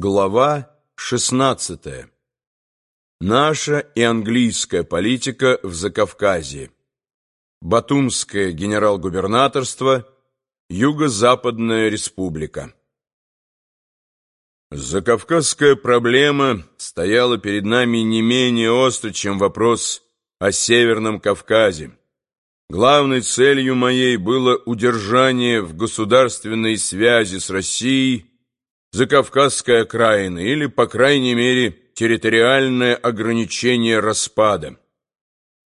Глава 16. Наша и английская политика в Закавказье. Батумское генерал-губернаторство, Юго-Западная республика. Закавказская проблема стояла перед нами не менее остро, чем вопрос о Северном Кавказе. Главной целью моей было удержание в государственной связи с Россией Закавказской окраины или, по крайней мере, территориальное ограничение распада.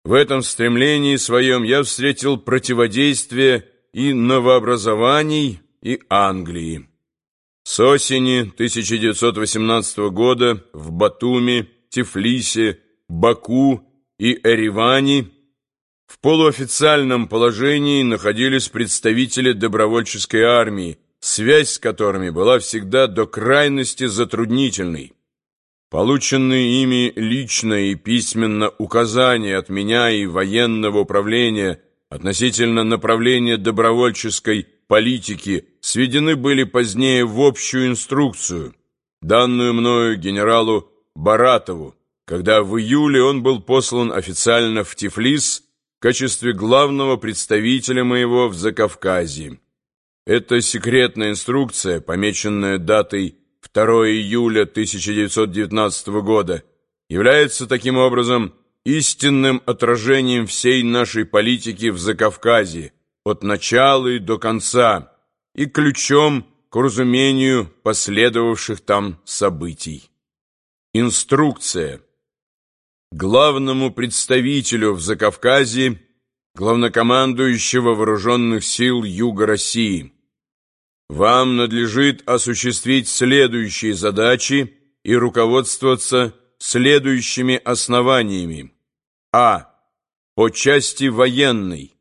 В этом стремлении своем я встретил противодействие и новообразований, и Англии. С осени 1918 года в Батуми, Тифлисе, Баку и Эреване в полуофициальном положении находились представители добровольческой армии, связь с которыми была всегда до крайности затруднительной. Полученные ими лично и письменно указания от меня и военного управления относительно направления добровольческой политики сведены были позднее в общую инструкцию, данную мною генералу Баратову, когда в июле он был послан официально в Тифлис в качестве главного представителя моего в Закавказье. Эта секретная инструкция, помеченная датой 2 июля 1919 года, является таким образом истинным отражением всей нашей политики в Закавказье от начала и до конца и ключом к разумению последовавших там событий. Инструкция. Главному представителю в Закавказье, главнокомандующего вооруженных сил Юга России – вам надлежит осуществить следующие задачи и руководствоваться следующими основаниями. А. По части военной.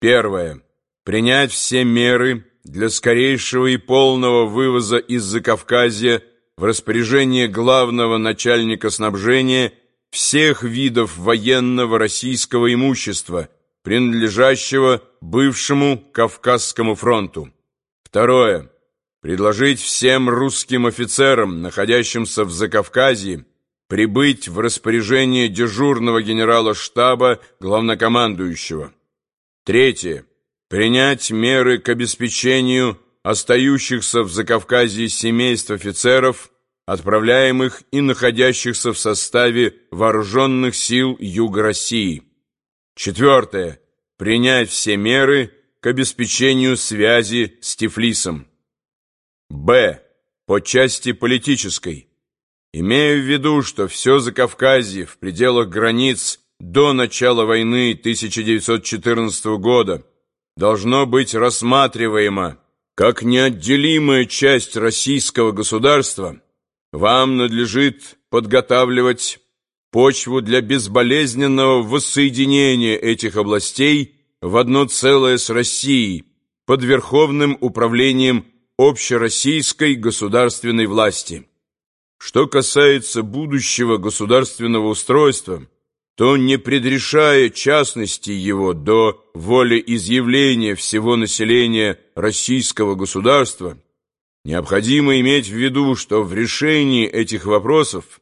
Первое. Принять все меры для скорейшего и полного вывоза из Закавказья в распоряжение главного начальника снабжения всех видов военного российского имущества, принадлежащего бывшему Кавказскому фронту. Второе. Предложить всем русским офицерам, находящимся в Закавказье, прибыть в распоряжение дежурного генерала штаба главнокомандующего. Третье. Принять меры к обеспечению остающихся в Закавказье семейств офицеров, отправляемых и находящихся в составе вооруженных сил Юга России. Четвертое. Принять все меры к обеспечению связи с Тифлисом. Б. По части политической. Имея в виду, что все Закавказье в пределах границ до начала войны 1914 года должно быть рассматриваемо как неотделимая часть российского государства, вам надлежит подготавливать почву для безболезненного воссоединения этих областей в одно целое с Россией под верховным управлением общероссийской государственной власти. Что касается будущего государственного устройства, то не предрешая частности его до волеизъявления всего населения российского государства, необходимо иметь в виду, что в решении этих вопросов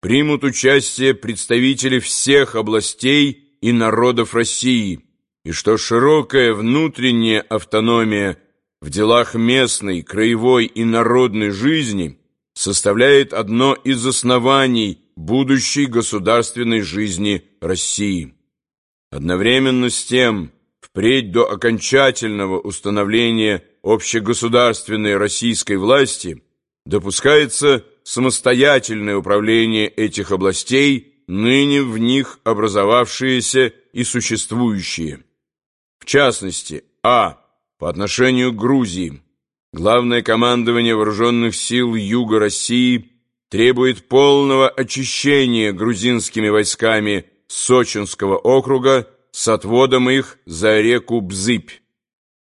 примут участие представители всех областей и народов России – и что широкая внутренняя автономия в делах местной, краевой и народной жизни составляет одно из оснований будущей государственной жизни России. Одновременно с тем, впредь до окончательного установления общегосударственной российской власти допускается самостоятельное управление этих областей, ныне в них образовавшиеся и существующие. В частности, а. По отношению к Грузии. Главное командование вооруженных сил Юга России требует полного очищения грузинскими войсками Сочинского округа с отводом их за реку Бзыпь.